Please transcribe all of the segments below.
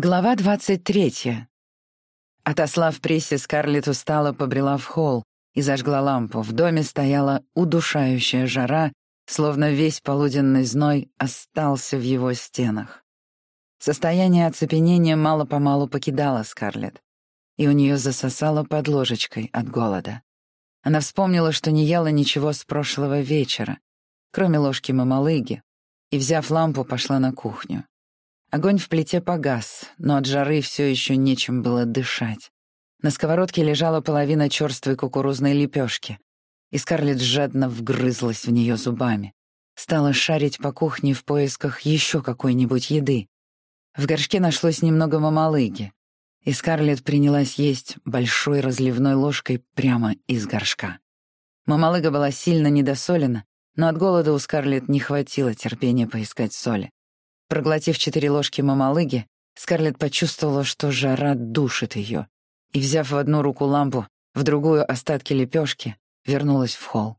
Глава двадцать третья. Отослав Присси, Скарлетт устало побрела в холл и зажгла лампу. В доме стояла удушающая жара, словно весь полуденный зной остался в его стенах. Состояние оцепенения мало-помалу покидало Скарлетт, и у нее засосало под ложечкой от голода. Она вспомнила, что не ела ничего с прошлого вечера, кроме ложки мамалыги, и, взяв лампу, пошла на кухню. Огонь в плите погас, но от жары все еще нечем было дышать. На сковородке лежала половина черствой кукурузной лепешки, и Скарлетт жадно вгрызлась в нее зубами. Стала шарить по кухне в поисках еще какой-нибудь еды. В горшке нашлось немного мамалыги, и Скарлетт принялась есть большой разливной ложкой прямо из горшка. Мамалыга была сильно недосолена, но от голода у Скарлетт не хватило терпения поискать соли. Проглотив четыре ложки мамалыги, Скарлетт почувствовала, что жара душит ее, и, взяв в одну руку лампу, в другую остатки лепешки, вернулась в холл.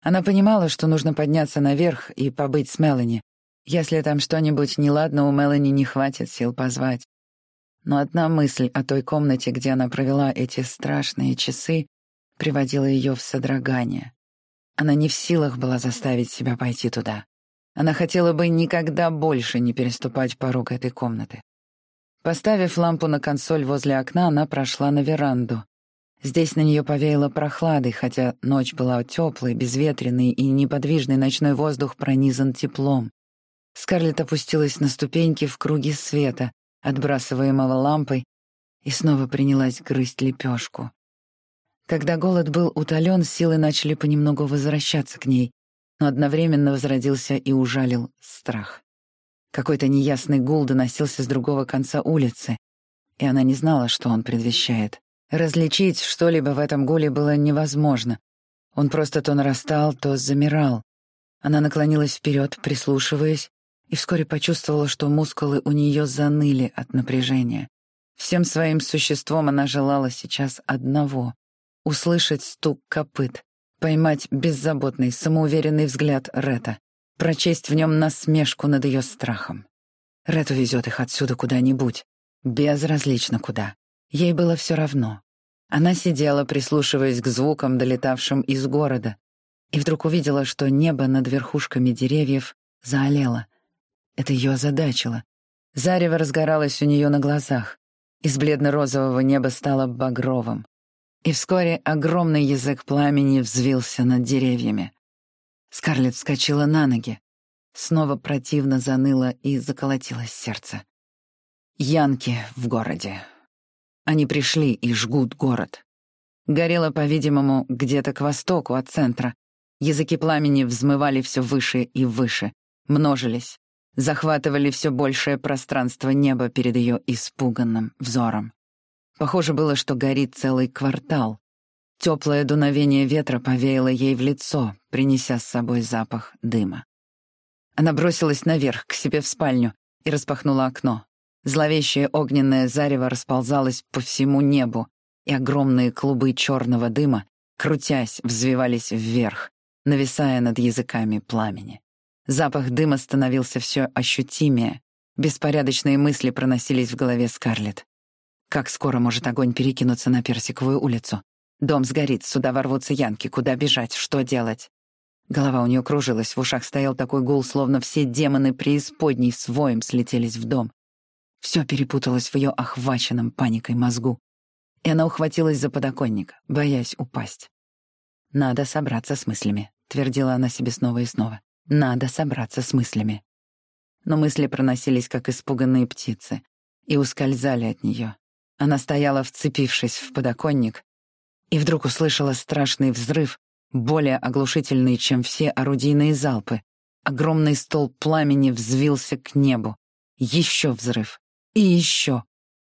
Она понимала, что нужно подняться наверх и побыть с Мелани. Если там что-нибудь неладно, у Мелани не хватит сил позвать. Но одна мысль о той комнате, где она провела эти страшные часы, приводила ее в содрогание. Она не в силах была заставить себя пойти туда. Она хотела бы никогда больше не переступать порог этой комнаты. Поставив лампу на консоль возле окна, она прошла на веранду. Здесь на нее повеяло прохладой, хотя ночь была теплой, безветренной, и неподвижный ночной воздух пронизан теплом. Скарлетт опустилась на ступеньки в круге света, отбрасываемого лампой, и снова принялась грызть лепешку. Когда голод был утолен, силы начали понемногу возвращаться к ней, но одновременно возродился и ужалил страх. Какой-то неясный гул доносился с другого конца улицы, и она не знала, что он предвещает. Различить что-либо в этом гуле было невозможно. Он просто то нарастал, то замирал. Она наклонилась вперед, прислушиваясь, и вскоре почувствовала, что мускулы у нее заныли от напряжения. Всем своим существом она желала сейчас одного — услышать стук копыт, поймать беззаботный, самоуверенный взгляд Рета, прочесть в нем насмешку над ее страхом. Рет увезет их отсюда куда-нибудь, безразлично куда. Ей было все равно. Она сидела, прислушиваясь к звукам, долетавшим из города, и вдруг увидела, что небо над верхушками деревьев заолело. Это ее озадачило. Зарево разгоралось у нее на глазах. Из бледно-розового неба стало багровым и вскоре огромный язык пламени взвился над деревьями. Скарлетт вскочила на ноги. Снова противно заныло и заколотилось сердце. Янки в городе. Они пришли и жгут город. Горело, по-видимому, где-то к востоку от центра. Языки пламени взмывали все выше и выше, множились, захватывали все большее пространство неба перед ее испуганным взором. Похоже было, что горит целый квартал. Теплое дуновение ветра повеяло ей в лицо, принеся с собой запах дыма. Она бросилась наверх, к себе в спальню, и распахнула окно. Зловещее огненное зарево расползалось по всему небу, и огромные клубы черного дыма, крутясь, взвивались вверх, нависая над языками пламени. Запах дыма становился все ощутимее. Беспорядочные мысли проносились в голове Скарлетт. Как скоро может огонь перекинуться на Персиковую улицу? Дом сгорит, сюда ворвутся янки, куда бежать, что делать? Голова у нее кружилась, в ушах стоял такой гул, словно все демоны преисподней с воем слетелись в дом. Все перепуталось в ее охваченном паникой мозгу. И она ухватилась за подоконник, боясь упасть. «Надо собраться с мыслями», — твердила она себе снова и снова. «Надо собраться с мыслями». Но мысли проносились, как испуганные птицы, и ускользали от нее. Она стояла, вцепившись в подоконник, и вдруг услышала страшный взрыв, более оглушительный, чем все орудийные залпы. Огромный стол пламени взвился к небу. Еще взрыв. И еще.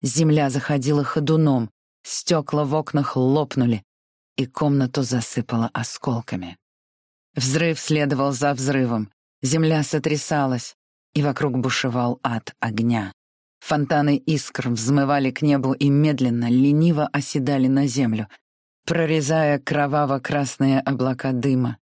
Земля заходила ходуном, стекла в окнах лопнули, и комнату засыпала осколками. Взрыв следовал за взрывом, земля сотрясалась, и вокруг бушевал ад огня. Фонтаны искр взмывали к небу и медленно, лениво оседали на землю, прорезая кроваво-красные облака дыма.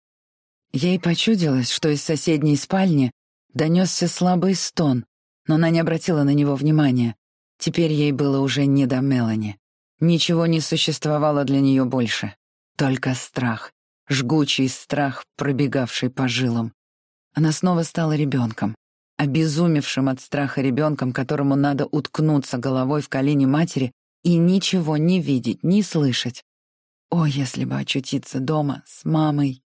Ей почудилось, что из соседней спальни донесся слабый стон, но она не обратила на него внимания. Теперь ей было уже не до Мелани. Ничего не существовало для нее больше. Только страх. Жгучий страх, пробегавший по жилам. Она снова стала ребенком. Обезумевшим от страха ребенком, которому надо уткнуться головой в колени матери и ничего не видеть, не слышать. О, если бы очутиться дома с мамой.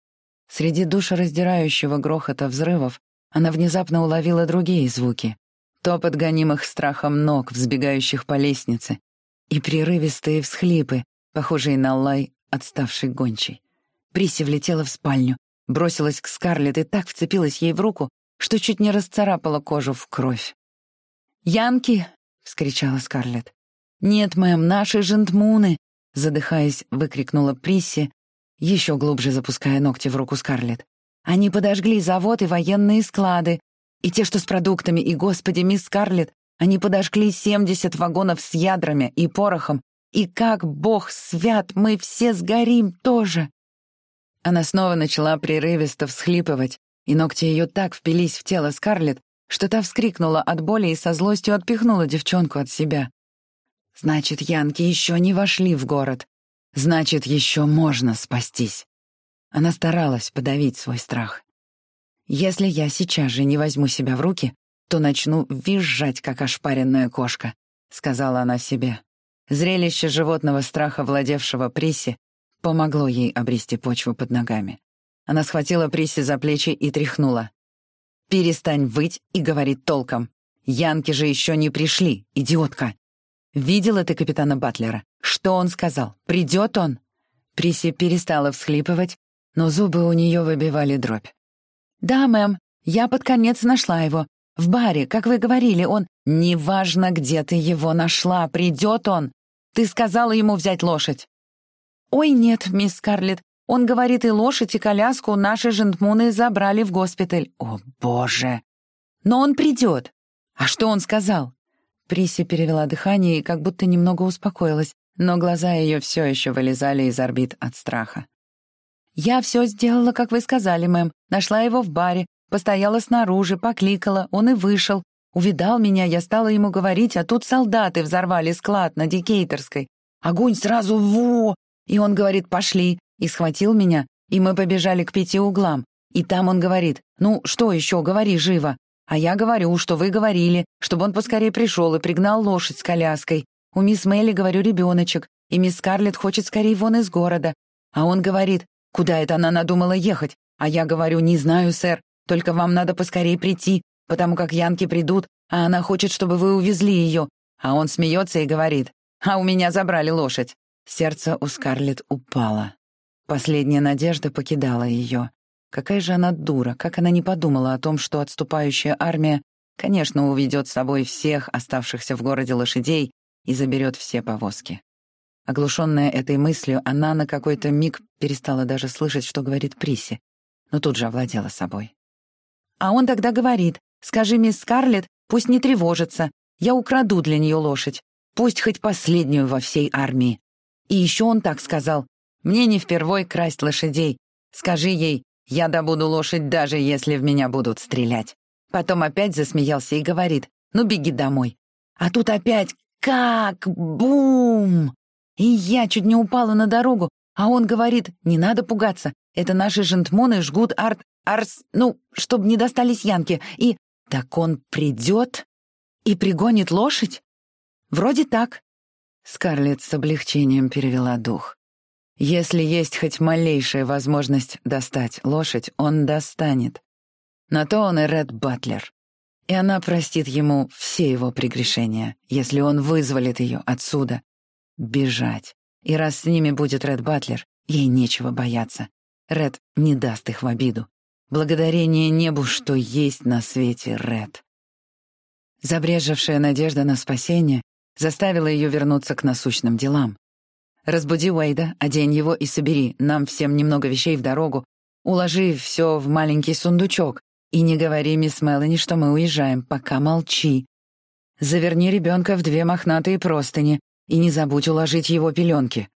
Среди душераздирающего грохота взрывов она внезапно уловила другие звуки. Топот гонимых страхом ног, взбегающих по лестнице, и прерывистые всхлипы, похожие на лай отставшей гончей. Приси влетела в спальню, бросилась к Скарлетт и так вцепилась ей в руку, что чуть не расцарапала кожу в кровь. «Янки!» — вскричала Скарлетт. «Нет, мэм, наши жентмуны!» — задыхаясь, выкрикнула Присси, еще глубже запуская ногти в руку Скарлетт. «Они подожгли завод и военные склады, и те, что с продуктами, и, господи, мисс Скарлетт, они подожгли семьдесят вагонов с ядрами и порохом, и как бог свят, мы все сгорим тоже!» Она снова начала прерывисто всхлипывать, и ногти ее так впились в тело Скарлетт, что та вскрикнула от боли и со злостью отпихнула девчонку от себя. Значит, янки еще не вошли в город. Значит, еще можно спастись. Она старалась подавить свой страх. Если я сейчас же не возьму себя в руки, то начну визжать, как ошпаренная кошка, сказала она себе. Зрелище животного страха, владевшего Приси, помогло ей обрести почву под ногами. Она схватила Приси за плечи и тряхнула. «Перестань выть и говорить толком. Янки же еще не пришли, идиотка. Видела ты капитана Батлера? Что он сказал? Придет он?» Приси перестала всхлипывать, но зубы у нее выбивали дробь. «Да, мэм, я под конец нашла его. В баре, как вы говорили, он... Неважно, где ты его нашла, придет он. Ты сказала ему взять лошадь». «Ой, нет, мисс Скарлетт, он говорит, и лошадь, и коляску наши жентмуны забрали в госпиталь. О, боже! Но он придет. А что он сказал? Приси перевела дыхание и как будто немного успокоилась, но глаза ее все еще вылезали из орбит от страха. «Я все сделала, как вы сказали, мэм. Нашла его в баре, постояла снаружи, покликала, он и вышел. Увидал меня, я стала ему говорить, а тут солдаты взорвали склад на Дикейтерской. Огонь сразу во! И он говорит, пошли и схватил меня, и мы побежали к пяти углам. И там он говорит, «Ну, что еще, говори живо». А я говорю, что вы говорили, чтобы он поскорее пришел и пригнал лошадь с коляской. У мисс Мелли, говорю, ребеночек, и мисс Скарлетт хочет скорее вон из города. А он говорит, куда это она надумала ехать? А я говорю, не знаю, сэр, только вам надо поскорее прийти, потому как янки придут, а она хочет, чтобы вы увезли ее. А он смеется и говорит, а у меня забрали лошадь. Сердце у Скарлетт упало. Последняя надежда покидала ее. Какая же она дура, как она не подумала о том, что отступающая армия, конечно, уведет с собой всех оставшихся в городе лошадей и заберет все повозки. Оглушенная этой мыслью, она на какой-то миг перестала даже слышать, что говорит Приси, но тут же овладела собой. А он тогда говорит, «Скажи мисс Скарлетт, пусть не тревожится, я украду для нее лошадь, пусть хоть последнюю во всей армии». И еще он так сказал, мне не впервой красть лошадей. Скажи ей, я добуду лошадь, даже если в меня будут стрелять». Потом опять засмеялся и говорит, ну беги домой. А тут опять как бум! И я чуть не упала на дорогу, а он говорит, не надо пугаться, это наши жентмоны жгут арт... арс... ну, чтобы не достались янки. И так он придет и пригонит лошадь? Вроде так. Скарлетт с облегчением перевела дух. Если есть хоть малейшая возможность достать лошадь, он достанет. На то он и Ред Батлер. И она простит ему все его прегрешения, если он вызволит ее отсюда. Бежать. И раз с ними будет Ред Батлер, ей нечего бояться. Ред не даст их в обиду. Благодарение небу, что есть на свете Ред. Забрежевшая надежда на спасение заставила ее вернуться к насущным делам. Разбуди Уэйда, одень его и собери, нам всем немного вещей в дорогу. Уложи все в маленький сундучок. И не говори мисс Мелани, что мы уезжаем, пока молчи. Заверни ребенка в две мохнатые простыни и не забудь уложить его пеленки.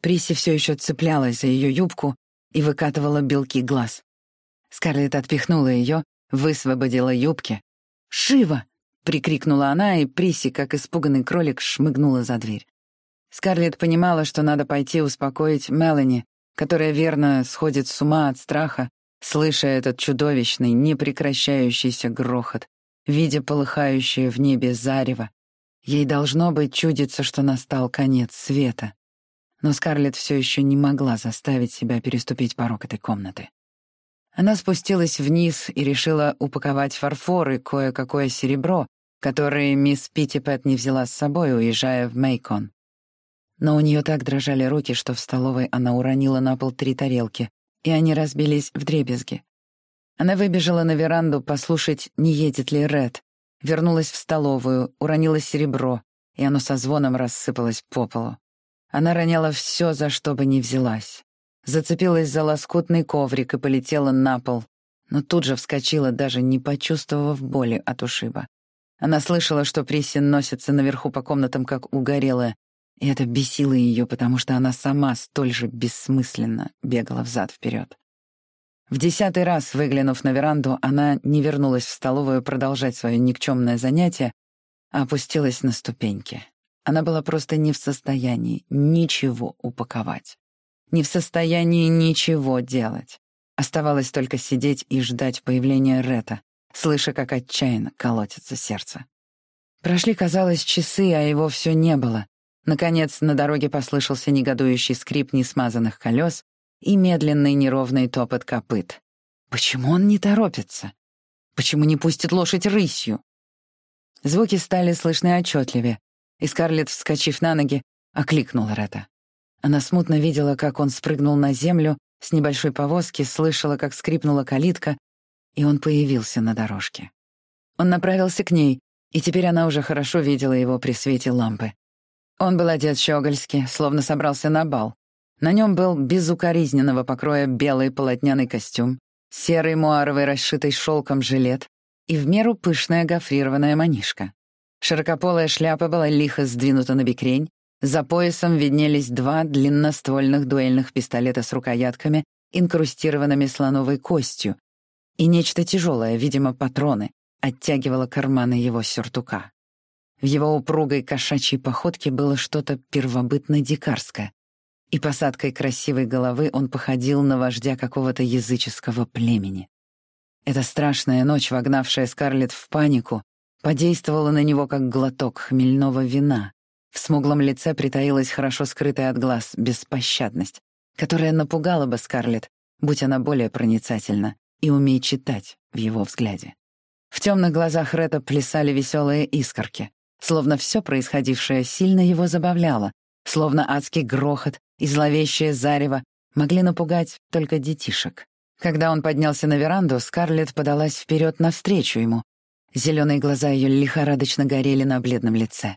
Приси все еще цеплялась за ее юбку и выкатывала белки глаз. Скарлетт отпихнула ее, высвободила юбки. «Шива! — прикрикнула она, и Приси, как испуганный кролик, шмыгнула за дверь. Скарлетт понимала, что надо пойти успокоить Мелани, которая верно сходит с ума от страха, слыша этот чудовищный, непрекращающийся грохот, видя полыхающее в небе зарево. Ей должно быть чудиться, что настал конец света. Но Скарлетт все еще не могла заставить себя переступить порог этой комнаты. Она спустилась вниз и решила упаковать фарфор и кое-какое серебро, которое мисс Питтипэт не взяла с собой, уезжая в Мейкон. Но у нее так дрожали руки, что в столовой она уронила на пол три тарелки, и они разбились в дребезги. Она выбежала на веранду послушать, не едет ли Ред, вернулась в столовую, уронила серебро, и оно со звоном рассыпалось по полу. Она роняла все, за что бы ни взялась. Зацепилась за лоскутный коврик и полетела на пол, но тут же вскочила, даже не почувствовав боли от ушиба. Она слышала, что Присин носится наверху по комнатам, как угорелая, и это бесило ее, потому что она сама столь же бессмысленно бегала взад-вперед. В десятый раз, выглянув на веранду, она не вернулась в столовую продолжать свое никчемное занятие, а опустилась на ступеньки. Она была просто не в состоянии ничего упаковать, не в состоянии ничего делать. Оставалось только сидеть и ждать появления Рета, слыша, как отчаянно колотится сердце. Прошли, казалось, часы, а его все не было, Наконец, на дороге послышался негодующий скрип несмазанных колес и медленный неровный топот копыт. Почему он не торопится? Почему не пустит лошадь рысью? Звуки стали слышны отчетливее, и Скарлетт, вскочив на ноги, окликнула Ретта. Она смутно видела, как он спрыгнул на землю с небольшой повозки, слышала, как скрипнула калитка, и он появился на дорожке. Он направился к ней, и теперь она уже хорошо видела его при свете лампы. Он был одет щегольски, словно собрался на бал. На нем был безукоризненного покроя белый полотняный костюм, серый муаровый расшитый шелком жилет и в меру пышная гофрированная манишка. Широкополая шляпа была лихо сдвинута на бекрень, за поясом виднелись два длинноствольных дуэльных пистолета с рукоятками, инкрустированными слоновой костью, и нечто тяжелое, видимо, патроны, оттягивало карманы его сюртука. В его упругой кошачьей походке было что-то первобытно-дикарское, и посадкой красивой головы он походил на вождя какого-то языческого племени. Эта страшная ночь, вогнавшая Скарлетт в панику, подействовала на него как глоток хмельного вина. В смуглом лице притаилась хорошо скрытая от глаз беспощадность, которая напугала бы Скарлетт, будь она более проницательна и умеет читать в его взгляде. В темных глазах Ретта плясали веселые искорки. Словно все происходившее сильно его забавляло, словно адский грохот и зловещее зарево могли напугать только детишек. Когда он поднялся на веранду, Скарлетт подалась вперед навстречу ему. Зеленые глаза ее лихорадочно горели на бледном лице.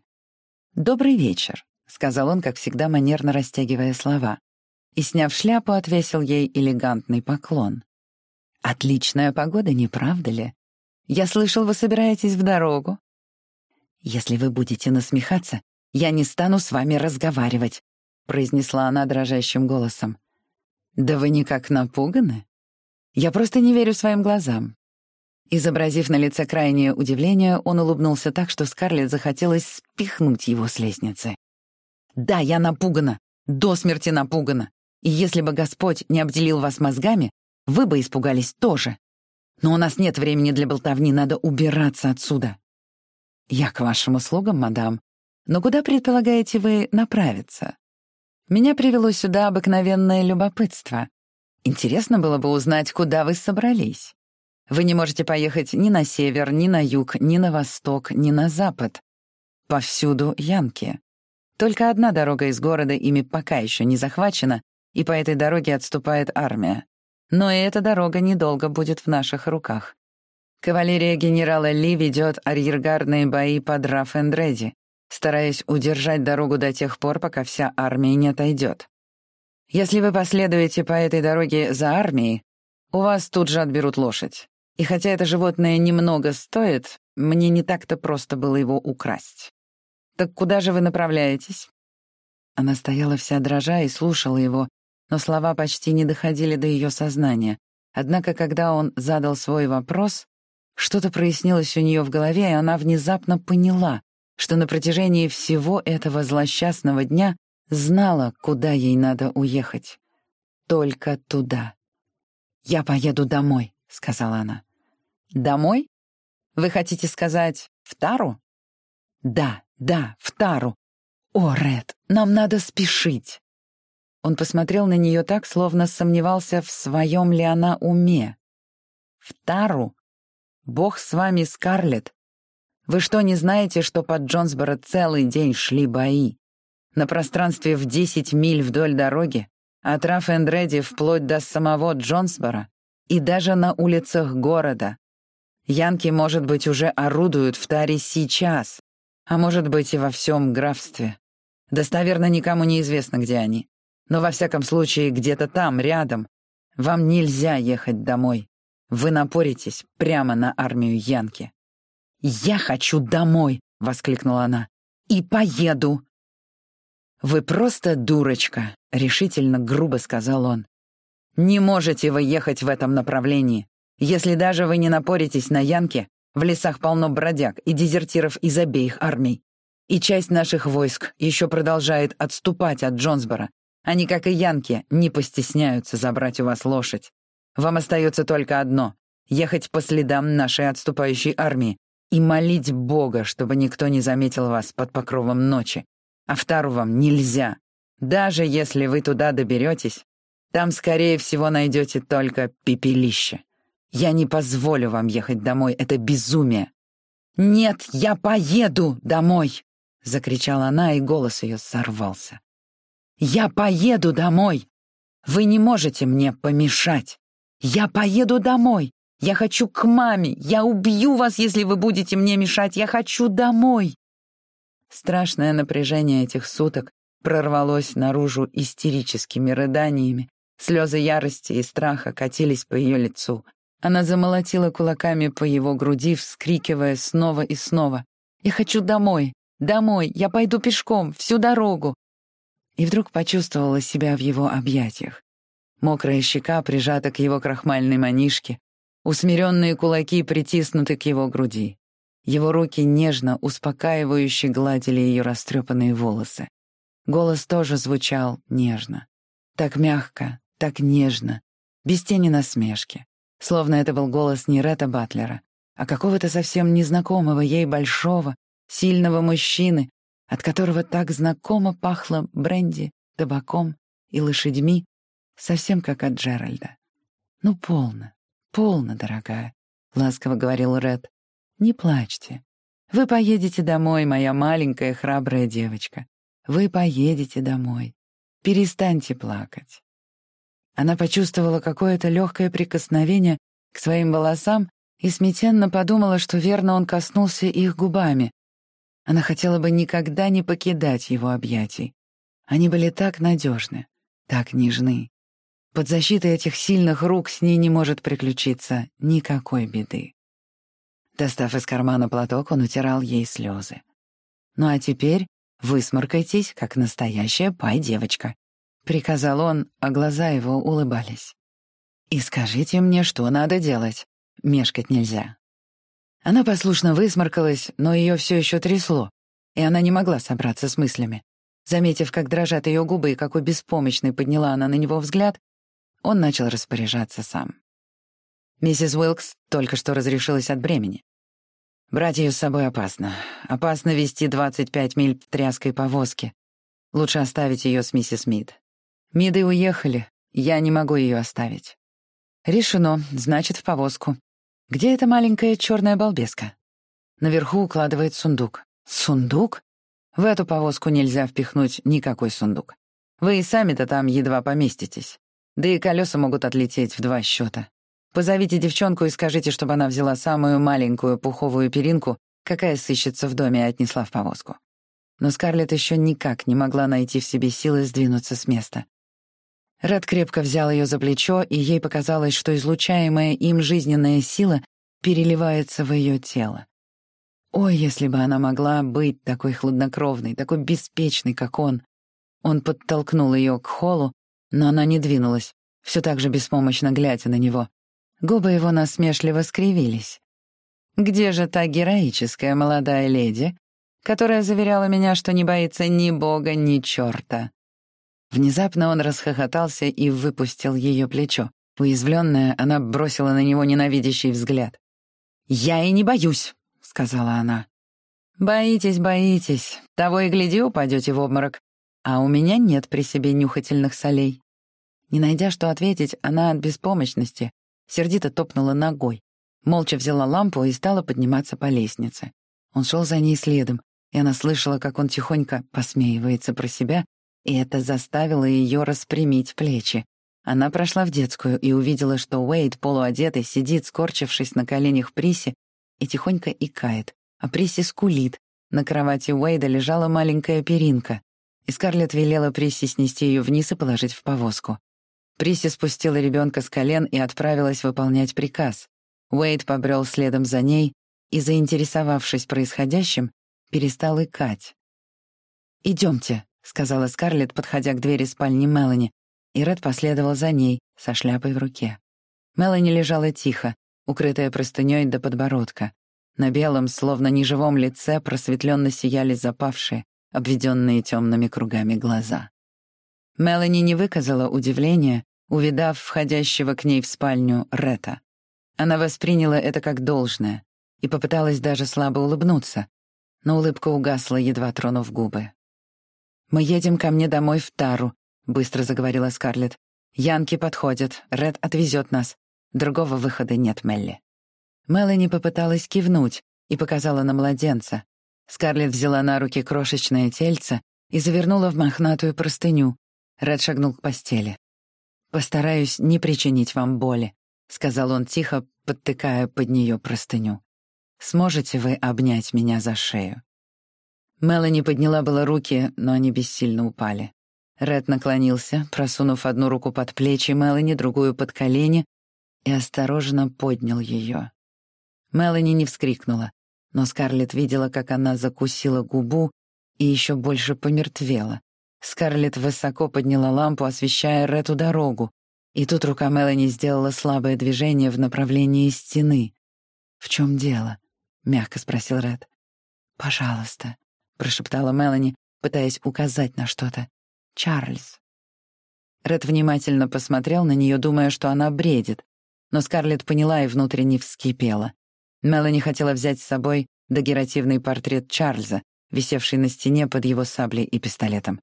«Добрый вечер», — сказал он, как всегда, манерно растягивая слова. И, сняв шляпу, отвесил ей элегантный поклон. «Отличная погода, не правда ли? Я слышал, вы собираетесь в дорогу. «Если вы будете насмехаться, я не стану с вами разговаривать», — произнесла она дрожащим голосом. «Да вы никак напуганы? Я просто не верю своим глазам». Изобразив на лице крайнее удивление, он улыбнулся так, что Скарлетт захотелось спихнуть его с лестницы. «Да, я напугана, до смерти напугана. И если бы Господь не обделил вас мозгами, вы бы испугались тоже. Но у нас нет времени для болтовни, надо убираться отсюда». «Я к вашим услугам, мадам. Но куда предполагаете вы направиться?» «Меня привело сюда обыкновенное любопытство. Интересно было бы узнать, куда вы собрались. Вы не можете поехать ни на север, ни на юг, ни на восток, ни на запад. Повсюду янки. Только одна дорога из города ими пока еще не захвачена, и по этой дороге отступает армия. Но и эта дорога недолго будет в наших руках. Кавалерия генерала Ли ведет арьергардные бои под Раф-Эндреди, стараясь удержать дорогу до тех пор, пока вся армия не отойдет. Если вы последуете по этой дороге за армией, у вас тут же отберут лошадь. И хотя это животное немного стоит, мне не так-то просто было его украсть. Так куда же вы направляетесь?» Она стояла вся дрожа и слушала его, но слова почти не доходили до ее сознания. Однако, когда он задал свой вопрос, Что-то прояснилось у нее в голове, и она внезапно поняла, что на протяжении всего этого злосчастного дня знала, куда ей надо уехать. Только туда. «Я поеду домой», — сказала она. «Домой? Вы хотите сказать, в Тару?» «Да, да, в Тару. О, Ред, нам надо спешить». Он посмотрел на нее так, словно сомневался, в своем ли она уме. «В Тару? Бог с вами, Скарлетт. Вы что, не знаете, что под Джонсборо целый день шли бои? На пространстве в десять миль вдоль дороги, от Раф-энд-Реди вплоть до самого Джонсборо и даже на улицах города. Янки, может быть, уже орудуют в Таре сейчас, а может быть и во всем графстве. Достоверно никому не известно, где они. Но во всяком случае, где-то там, рядом. Вам нельзя ехать домой. Вы напоритесь прямо на армию Янки. «Я хочу домой!» — воскликнула она. «И поеду!» «Вы просто дурочка», — решительно грубо сказал он. «Не можете вы ехать в этом направлении. Если даже вы не напоритесь на Янки, в лесах полно бродяг и дезертиров из обеих армий. И часть наших войск еще продолжает отступать от Джонсбора, они, как и янки, не постесняются забрать у вас лошадь. Вам остается только одно — ехать по следам нашей отступающей армии и молить Бога, чтобы никто не заметил вас под покровом ночи. А втору вам нельзя. Даже если вы туда доберетесь, там, скорее всего, найдете только пепелище. Я не позволю вам ехать домой, это безумие. «Нет, я поеду домой!» — закричала она, и голос ее сорвался. Я поеду домой. Вы не можете мне помешать. Я поеду домой. Я хочу к маме. Я убью вас, если вы будете мне мешать. Я хочу домой. Страшное напряжение этих суток прорвалось наружу истерическими рыданиями. Слезы ярости и страха катились по ее лицу. Она замолотила кулаками по его груди, вскрикивая снова и снова. «Я хочу домой! Домой! Я пойду пешком, всю дорогу! и вдруг почувствовала себя в его объятиях. Мокрая щека прижата к его крахмальной манишке, усмиренные кулаки притиснуты к его груди. Его руки нежно, успокаивающе гладили ее растрепанные волосы. Голос тоже звучал нежно. Так мягко, так нежно, без тени насмешки. Словно это был голос не Ретта Батлера, а какого-то совсем незнакомого ей большого, сильного мужчины, от которого так знакомо пахло бренди, табаком и лошадьми, совсем как от Джеральда. «Ну, полно, полно, дорогая», — ласково говорил Ред. «Не плачьте. Вы поедете домой, моя маленькая храбрая девочка. Вы поедете домой. Перестаньте плакать». Она почувствовала какое-то легкое прикосновение к своим волосам и смятенно подумала, что верно он коснулся их губами, она хотела бы никогда не покидать его объятий. Они были так надежны, так нежны. Под защитой этих сильных рук с ней не может приключиться никакой беды. Достав из кармана платок, он утирал ей слезы. «Ну а теперь высморкайтесь, как настоящая пай-девочка», — приказал он, а глаза его улыбались. «И скажите мне, что надо делать. Мешкать нельзя. Она послушно высморкалась, но ее все еще трясло, и она не могла собраться с мыслями. Заметив, как дрожат ее губы и какой беспомощной подняла она на него взгляд, он начал распоряжаться сам. Миссис Уилкс только что разрешилась от бремени. Брать ее с собой опасно. Опасно вести 25 миль в тряской повозке. Лучше оставить ее с миссис Мид. Миды уехали, я не могу ее оставить. Решено, значит, в повозку. Где эта маленькая черная балбеска? Наверху укладывает сундук. Сундук? В эту повозку нельзя впихнуть никакой сундук. Вы и сами-то там едва поместитесь. Да и колеса могут отлететь в два счета. Позовите девчонку и скажите, чтобы она взяла самую маленькую пуховую перинку, какая сыщется в доме, и отнесла в повозку. Но Скарлетт еще никак не могла найти в себе силы сдвинуться с места. Ред крепко взял ее за плечо, и ей показалось, что излучаемая им жизненная сила переливается в ее тело. Ой, если бы она могла быть такой хладнокровной, такой беспечной, как он. Он подтолкнул ее к холлу, но она не двинулась, все так же беспомощно глядя на него. Губы его насмешливо скривились. Где же та героическая молодая леди, которая заверяла меня, что не боится ни бога, ни черта?» Внезапно он расхохотался и выпустил ее плечо. Уязвленная, она бросила на него ненавидящий взгляд. «Я и не боюсь», — сказала она. «Боитесь, боитесь. Того и гляди, упадете в обморок. А у меня нет при себе нюхательных солей». Не найдя, что ответить, она от беспомощности сердито топнула ногой, молча взяла лампу и стала подниматься по лестнице. Он шел за ней следом, и она слышала, как он тихонько посмеивается про себя, и это заставило ее распрямить плечи. Она прошла в детскую и увидела, что Уэйд, полуодетый, сидит, скорчившись на коленях Приси, и тихонько икает, а Приси скулит. На кровати Уэйда лежала маленькая перинка, и Скарлетт велела Приси снести ее вниз и положить в повозку. Приси спустила ребенка с колен и отправилась выполнять приказ. Уэйд побрел следом за ней и, заинтересовавшись происходящим, перестал икать. Идемте, сказала Скарлетт, подходя к двери спальни Мелани, и Ред последовал за ней, со шляпой в руке. Мелани лежала тихо, укрытая простыней до подбородка. На белом, словно неживом лице просветленно сияли запавшие, обведенные темными кругами глаза. Мелани не выказала удивления, увидав входящего к ней в спальню Рета. Она восприняла это как должное и попыталась даже слабо улыбнуться, но улыбка угасла, едва тронув губы. «Мы едем ко мне домой в Тару», — быстро заговорила Скарлетт. «Янки подходят, Ред отвезет нас. Другого выхода нет, Мелли». Мелани попыталась кивнуть и показала на младенца. Скарлетт взяла на руки крошечное тельце и завернула в мохнатую простыню. Ред шагнул к постели. «Постараюсь не причинить вам боли», — сказал он тихо, подтыкая под нее простыню. «Сможете вы обнять меня за шею?» Мелани подняла было руки, но они бессильно упали. Ред наклонился, просунув одну руку под плечи Мелани, другую под колени, и осторожно поднял ее. Мелани не вскрикнула, но Скарлетт видела, как она закусила губу и еще больше помертвела. Скарлетт высоко подняла лампу, освещая Рету дорогу, и тут рука Мелани сделала слабое движение в направлении стены. «В чем дело?» — мягко спросил Ред. «Пожалуйста», — прошептала Мелани, пытаясь указать на что-то. «Чарльз». Ред внимательно посмотрел на нее, думая, что она бредит, но Скарлетт поняла и внутренне вскипела. Мелани хотела взять с собой дагеративный портрет Чарльза, висевший на стене под его саблей и пистолетом.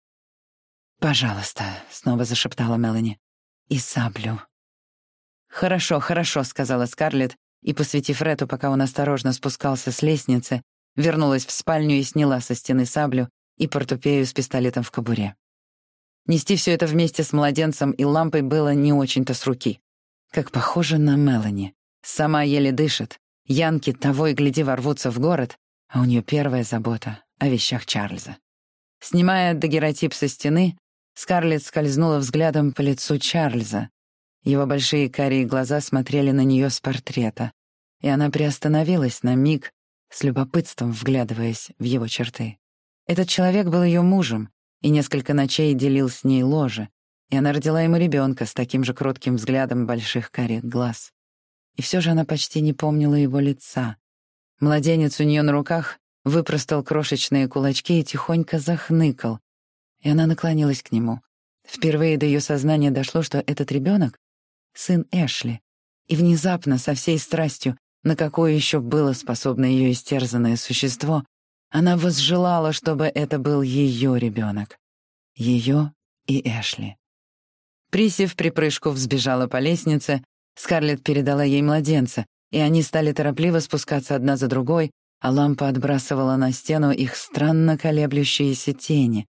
«Пожалуйста», — снова зашептала Мелани. «И саблю». «Хорошо, хорошо», — сказала Скарлетт, и, посветив Рету, пока он осторожно спускался с лестницы, вернулась в спальню и сняла со стены саблю и портупею с пистолетом в кобуре. Нести все это вместе с младенцем и лампой было не очень-то с руки. Как похоже на Мелани. Сама еле дышит. Янки того и гляди ворвутся в город, а у нее первая забота о вещах Чарльза. Снимая дагеротип со стены, Скарлетт скользнула взглядом по лицу Чарльза. Его большие карие глаза смотрели на нее с портрета, и она приостановилась на миг, с любопытством вглядываясь в его черты. Этот человек был ее мужем, и несколько ночей делил с ней ложе, и она родила ему ребенка с таким же кротким взглядом больших карих глаз. И все же она почти не помнила его лица. Младенец у нее на руках выпростал крошечные кулачки и тихонько захныкал, и она наклонилась к нему. Впервые до ее сознания дошло, что этот ребенок — сын Эшли. И внезапно, со всей страстью, на какое еще было способно ее истерзанное существо, она возжелала, чтобы это был ее ребенок. Ее и Эшли. Присев припрыжку взбежала по лестнице, Скарлетт передала ей младенца, и они стали торопливо спускаться одна за другой, а лампа отбрасывала на стену их странно колеблющиеся тени,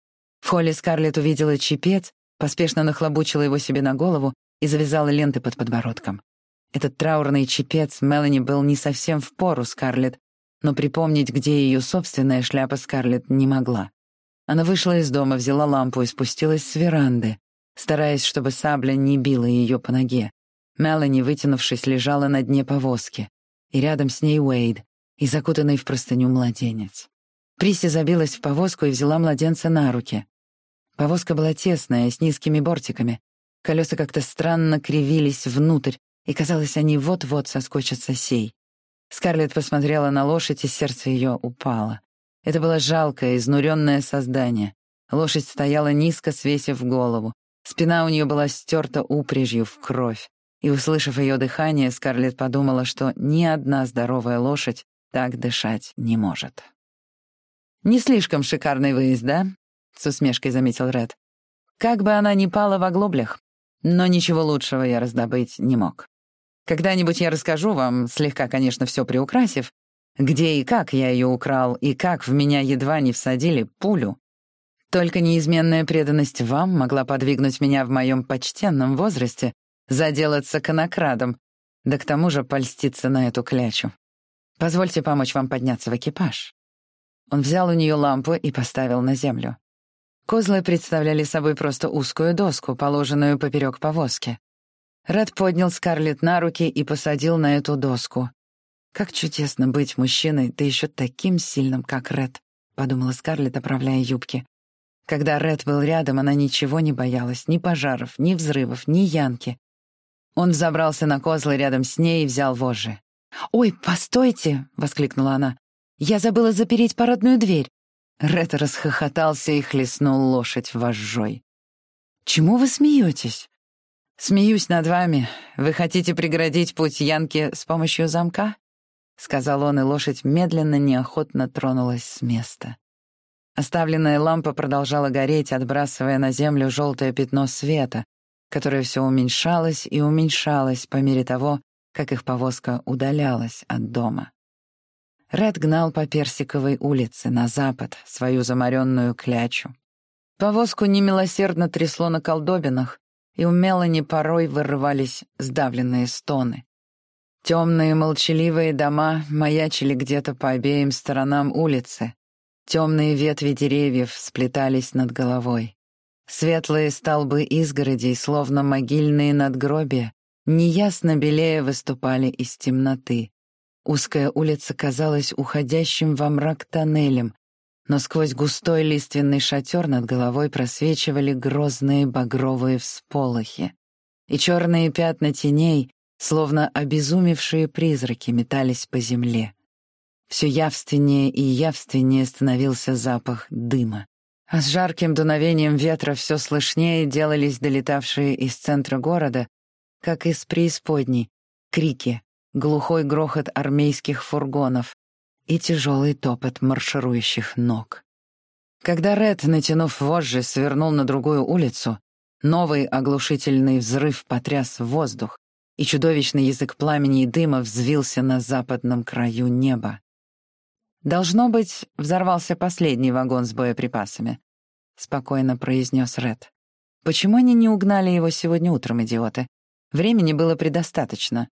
в холле Скарлетт увидела чепец, поспешно нахлобучила его себе на голову и завязала ленты под подбородком. Этот траурный чепец Мелани был не совсем в пору Скарлетт, но припомнить, где ее собственная шляпа Скарлетт не могла. Она вышла из дома, взяла лампу и спустилась с веранды, стараясь, чтобы сабля не била ее по ноге. Мелани, вытянувшись, лежала на дне повозки, и рядом с ней Уэйд, и закутанный в простыню младенец. Приси забилась в повозку и взяла младенца на руки. Повозка была тесная, с низкими бортиками. Колеса как-то странно кривились внутрь, и, казалось, они вот-вот соскочат с осей. Скарлетт посмотрела на лошадь, и сердце ее упало. Это было жалкое, изнуренное создание. Лошадь стояла низко, свесив голову. Спина у нее была стерта упряжью в кровь. И, услышав ее дыхание, Скарлетт подумала, что ни одна здоровая лошадь так дышать не может. «Не слишком шикарный выезд, да?» — с усмешкой заметил Ред. «Как бы она ни пала в оглоблях, но ничего лучшего я раздобыть не мог. Когда-нибудь я расскажу вам, слегка, конечно, все приукрасив, где и как я ее украл, и как в меня едва не всадили пулю. Только неизменная преданность вам могла подвигнуть меня в моем почтенном возрасте заделаться конокрадом, да к тому же польститься на эту клячу. Позвольте помочь вам подняться в экипаж». Он взял у нее лампу и поставил на землю. Козлы представляли собой просто узкую доску, положенную поперек повозки. Ред поднял Скарлетт на руки и посадил на эту доску. «Как чудесно быть мужчиной, да еще таким сильным, как Ред», — подумала Скарлетт, оправляя юбки. Когда Ред был рядом, она ничего не боялась, ни пожаров, ни взрывов, ни янки. Он взобрался на козлы рядом с ней и взял вожжи. «Ой, постойте!» — воскликнула она. «Я забыла запереть парадную дверь!» Ред расхохотался и хлестнул лошадь вожжой. «Чему вы смеетесь?» «Смеюсь над вами. Вы хотите преградить путь Янке с помощью замка?» — сказал он, и лошадь медленно, неохотно тронулась с места. Оставленная лампа продолжала гореть, отбрасывая на землю желтое пятно света, которое все уменьшалось и уменьшалось по мере того, как их повозка удалялась от дома. Ред гнал по Персиковой улице на запад свою заморенную клячу. Повозку немилосердно трясло на колдобинах, и у Мелани порой вырывались сдавленные стоны. Темные молчаливые дома маячили где-то по обеим сторонам улицы. Темные ветви деревьев сплетались над головой. Светлые столбы изгородей, словно могильные надгробия, неясно белее выступали из темноты. Узкая улица казалась уходящим во мрак тоннелем, но сквозь густой лиственный шатер над головой просвечивали грозные багровые всполохи. И черные пятна теней, словно обезумевшие призраки, метались по земле. Все явственнее и явственнее становился запах дыма. А с жарким дуновением ветра все слышнее делались долетавшие из центра города, как из преисподней, крики, глухой грохот армейских фургонов и тяжелый топот марширующих ног. Когда Ред, натянув вожжи, свернул на другую улицу, новый оглушительный взрыв потряс воздух, и чудовищный язык пламени и дыма взвился на западном краю неба. «Должно быть, взорвался последний вагон с боеприпасами», — спокойно произнес Ред. «Почему они не угнали его сегодня утром, идиоты? Времени было предостаточно.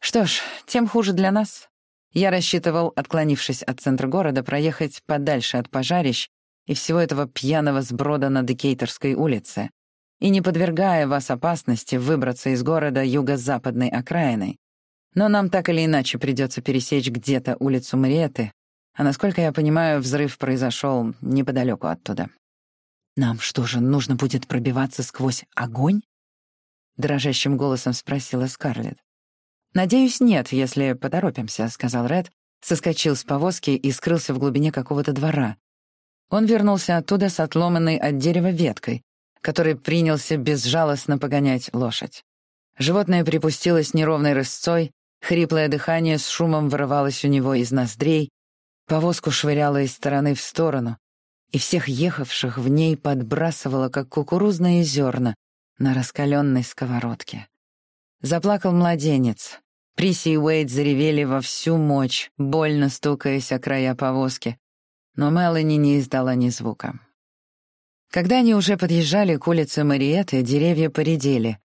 Что ж, тем хуже для нас. Я рассчитывал, отклонившись от центра города, проехать подальше от пожарищ и всего этого пьяного сброда на Декейтерской улице, и не подвергая вас опасности выбраться из города юго-западной окраиной. Но нам так или иначе придется пересечь где-то улицу Мариэты, а насколько я понимаю, взрыв произошел неподалеку оттуда. «Нам что же, нужно будет пробиваться сквозь огонь?» — дрожащим голосом спросила Скарлетт. «Надеюсь, нет, если поторопимся», — сказал Ред, соскочил с повозки и скрылся в глубине какого-то двора. Он вернулся оттуда с отломанной от дерева веткой, который принялся безжалостно погонять лошадь. Животное припустилось неровной рысцой, хриплое дыхание с шумом вырывалось у него из ноздрей, Повозку швыряло из стороны в сторону, и всех ехавших в ней подбрасывало, как кукурузные зерна на раскаленной сковородке. Заплакал младенец. Приси и Уэйд заревели во всю мощь, больно стукаясь о края повозки, но Мелани не издала ни звука. Когда они уже подъезжали к улице Мариетты, деревья поредели,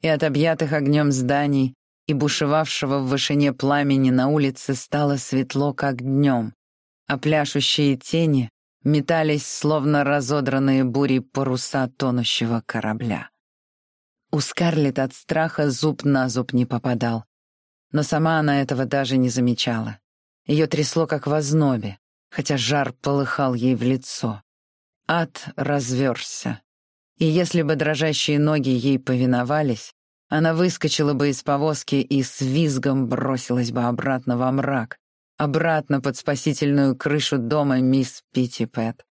и от объятых огнем зданий и бушевавшего в вышине пламени на улице стало светло, как днем а пляшущие тени метались, словно разодранные бурей паруса тонущего корабля. У Скарлетт от страха зуб на зуб не попадал, но сама она этого даже не замечала. Ее трясло, как в ознобе, хотя жар полыхал ей в лицо. Ад разверзся, и если бы дрожащие ноги ей повиновались, она выскочила бы из повозки и с визгом бросилась бы обратно во мрак, обратно под спасительную крышу дома мисс Питтипэт.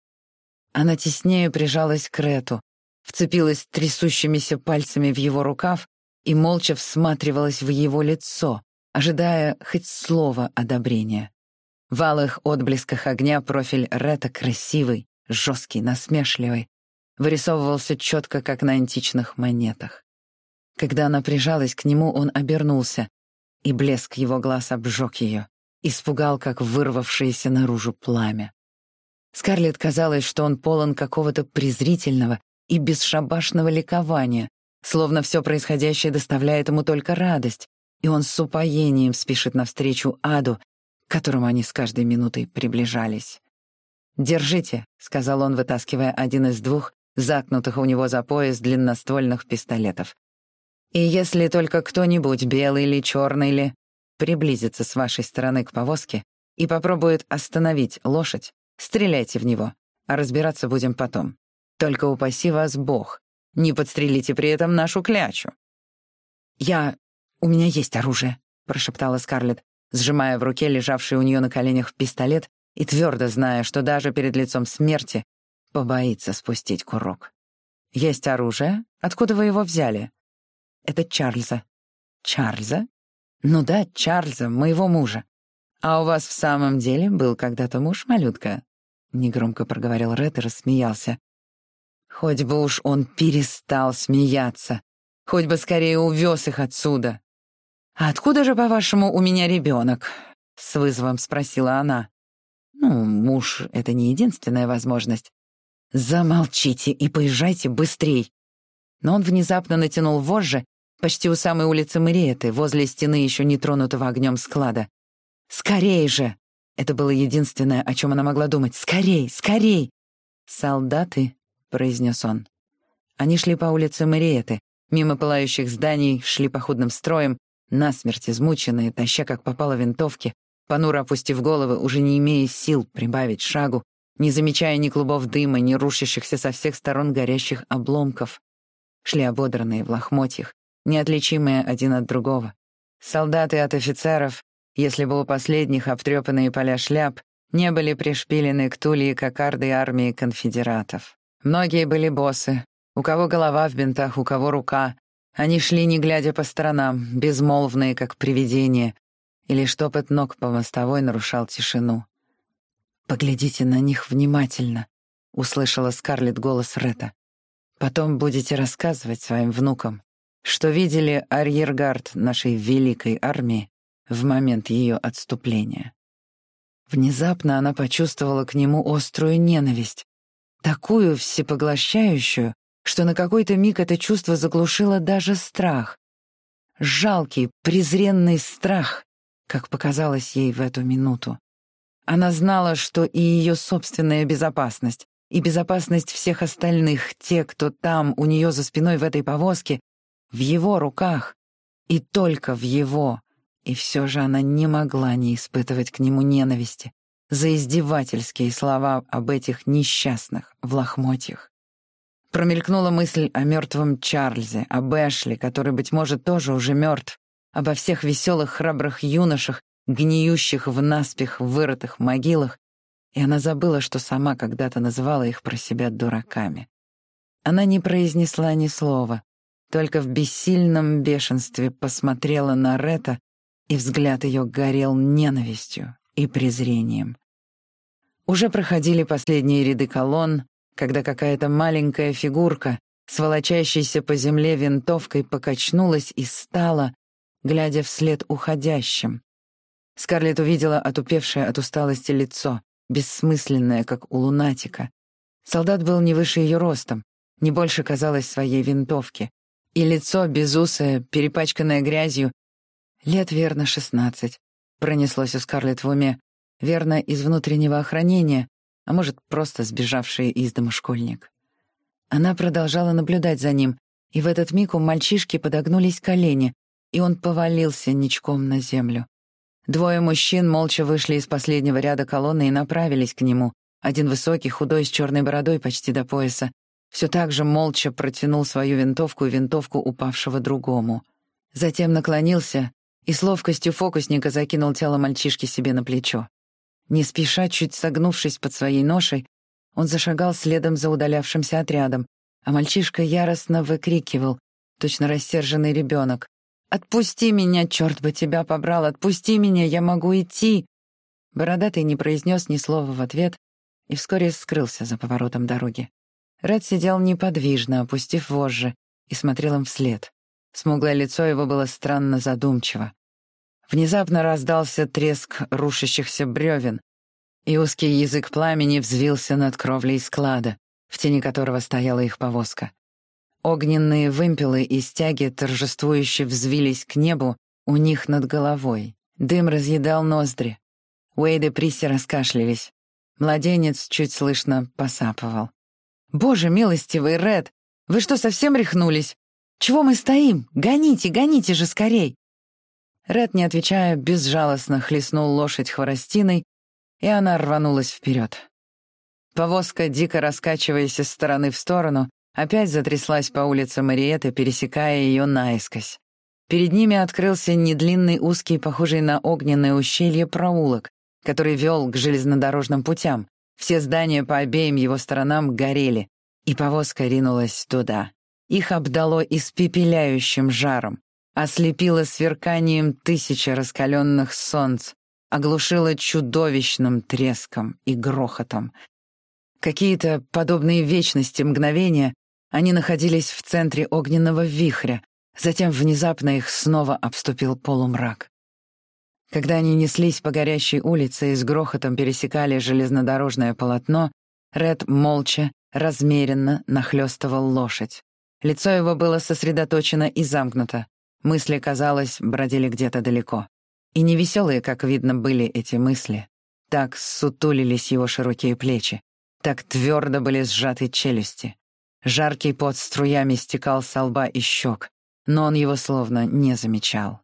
Она теснее прижалась к Рету, вцепилась трясущимися пальцами в его рукав и молча всматривалась в его лицо, ожидая хоть слова одобрения. В алых отблесках огня профиль Рета красивый, жесткий, насмешливый, вырисовывался четко, как на античных монетах. Когда она прижалась к нему, он обернулся, и блеск его глаз обжег ее, испугал, как вырвавшееся наружу пламя. Скарлетт казалось, что он полон какого-то презрительного и бесшабашного ликования, словно все происходящее доставляет ему только радость, и он с упоением спешит навстречу аду, к которому они с каждой минутой приближались. «Держите», — сказал он, вытаскивая один из двух, закнутых у него за пояс длинноствольных пистолетов. «И если только кто-нибудь, белый или черный или, приблизится с вашей стороны к повозке и попробует остановить лошадь, стреляйте в него, а разбираться будем потом. Только упаси вас Бог, не подстрелите при этом нашу клячу». «Я... у меня есть оружие», — прошептала Скарлетт, сжимая в руке лежавший у нее на коленях пистолет и твердо зная, что даже перед лицом смерти побоится спустить курок. «Есть оружие? Откуда вы его взяли?» «Это Чарльза». «Чарльза?» «Ну да, Чарльза, моего мужа. А у вас в самом деле был когда-то муж, малютка?» Негромко проговорил Ред и рассмеялся. Хоть бы уж он перестал смеяться. Хоть бы скорее увез их отсюда. «А откуда же, по-вашему, у меня ребенок? с вызовом спросила она. «Ну, муж — это не единственная возможность. Замолчите и поезжайте быстрей!» Но он внезапно натянул вожжи почти у самой улицы Мариеты, возле стены еще не тронутого огнем склада. «Скорей же!» Это было единственное, о чем она могла думать. «Скорей! Скорей!» «Солдаты!» — произнес он. Они шли по улице Мариеты, мимо пылающих зданий, шли походным строем, насмерть измученные, таща как попало винтовки, понуро опустив головы, уже не имея сил прибавить шагу, не замечая ни клубов дыма, ни рушащихся со всех сторон горящих обломков. Шли ободранные в лохмотьях, неотличимые один от другого. Солдаты от офицеров, если бы у последних обтрепанные поля шляп, не были пришпилены к туле и кокарды армии конфедератов. Многие были боссы, у кого голова в бинтах, у кого рука. Они шли, не глядя по сторонам, безмолвные, как привидения, и лишь топот ног по мостовой нарушал тишину. «Поглядите на них внимательно», — услышала Скарлетт голос Ретта. «Потом будете рассказывать своим внукам, что видели арьергард нашей великой армии в момент ее отступления». Внезапно она почувствовала к нему острую ненависть, такую всепоглощающую, что на какой-то миг это чувство заглушило даже страх. Жалкий, презренный страх, как показалось ей в эту минуту. Она знала, что и ее собственная безопасность, и безопасность всех остальных, те, кто там, у нее за спиной в этой повозке, в его руках, и только в его. И все же она не могла не испытывать к нему ненависти за издевательские слова об этих несчастных в лохмотьях. Промелькнула мысль о мертвом Чарльзе, об Эшли, который, быть может, тоже уже мертв, обо всех веселых храбрых юношах, гниющих в наспех вырытых могилах, и она забыла, что сама когда-то называла их про себя дураками. Она не произнесла ни слова, только в бессильном бешенстве посмотрела на Рета, и взгляд ее горел ненавистью и презрением. Уже проходили последние ряды колонн, когда какая-то маленькая фигурка с по земле винтовкой покачнулась и стала, глядя вслед уходящим. Скарлетт увидела отупевшее от усталости лицо, бессмысленное, как у лунатика. Солдат был не выше ее ростом, не больше казалось своей винтовки. И лицо, безусое, перепачканное грязью, лет верно шестнадцать, Пронеслось у Скарлетт в уме. Верно, из внутреннего охранения, а может, просто сбежавший из дома школьник. Она продолжала наблюдать за ним, и в этот миг у мальчишки подогнулись колени, и он повалился ничком на землю. Двое мужчин молча вышли из последнего ряда колонны и направились к нему. Один высокий, худой, с черной бородой почти до пояса, Все так же молча протянул свою винтовку и винтовку упавшего другому. Затем наклонился и с ловкостью фокусника закинул тело мальчишки себе на плечо. Не спеша, чуть согнувшись под своей ношей, он зашагал следом за удалявшимся отрядом, а мальчишка яростно выкрикивал, точно рассерженный ребенок. «Отпусти меня, черт бы тебя побрал! Отпусти меня, я могу идти!» Бородатый не произнес ни слова в ответ и вскоре скрылся за поворотом дороги. Ред сидел неподвижно, опустив вожжи, и смотрел им вслед. Смуглое лицо его было странно задумчиво. Внезапно раздался треск рушащихся бревен, и узкий язык пламени взвился над кровлей склада, в тени которого стояла их повозка. Огненные вымпелы и стяги торжествующе взвились к небу у них над головой. Дым разъедал ноздри. Уэйд и Присси раскашлялись. Младенец чуть слышно посапывал. «Боже милостивый, Ред! Вы что, совсем рехнулись? Чего мы стоим? Гоните, гоните же скорей!» Ред, не отвечая, безжалостно хлестнул лошадь хворостиной, и она рванулась вперед. Повозка, дико раскачиваясь из стороны в сторону, опять затряслась по улице Мариэты, пересекая ее наискось. Перед ними открылся недлинный узкий, похожий на огненное ущелье, проулок, который вел к железнодорожным путям. Все здания по обеим его сторонам горели, и повозка ринулась туда. Их обдало испепеляющим жаром, ослепило сверканием тысячи раскаленных солнц, оглушило чудовищным треском и грохотом. Какие-то подобные вечности мгновения они находились в центре огненного вихря, затем внезапно их снова обступил полумрак. Когда они неслись по горящей улице и с грохотом пересекали железнодорожное полотно, Ред молча, размеренно нахлёстывал лошадь. Лицо его было сосредоточено и замкнуто. Мысли, казалось, бродили где-то далеко. И невеселые, как видно, были эти мысли. Так сутулились его широкие плечи. Так твердо были сжаты челюсти. Жаркий пот струями стекал со лба и щек, но он его словно не замечал.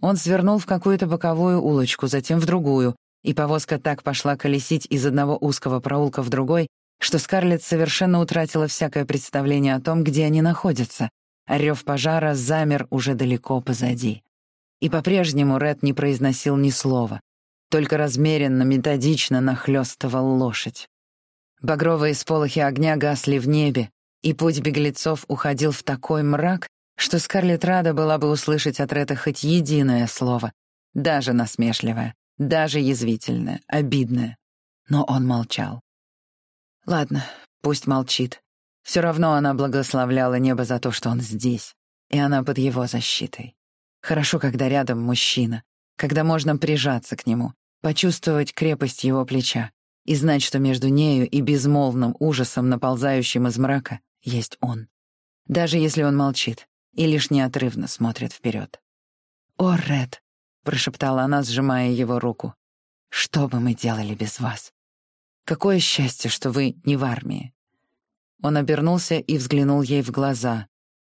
Он свернул в какую-то боковую улочку, затем в другую, и повозка так пошла колесить из одного узкого проулка в другой, что Скарлетт совершенно утратила всякое представление о том, где они находятся, а рев пожара замер уже далеко позади. И по-прежнему Ред не произносил ни слова, только размеренно, методично нахлёстывал лошадь. Багровые сполохи огня гасли в небе, и путь беглецов уходил в такой мрак, что Скарлетт рада была бы услышать от Ретта хоть единое слово, даже насмешливое, даже язвительное, обидное. Но он молчал. Ладно, пусть молчит. Все равно она благословляла небо за то, что он здесь, и она под его защитой. Хорошо, когда рядом мужчина, когда можно прижаться к нему, почувствовать крепость его плеча и знать, что между нею и безмолвным ужасом, наползающим из мрака, есть он. Даже если он молчит, и лишь неотрывно смотрит вперед. «О, Ред!» — прошептала она, сжимая его руку. «Что бы мы делали без вас? Какое счастье, что вы не в армии!» Он обернулся и взглянул ей в глаза.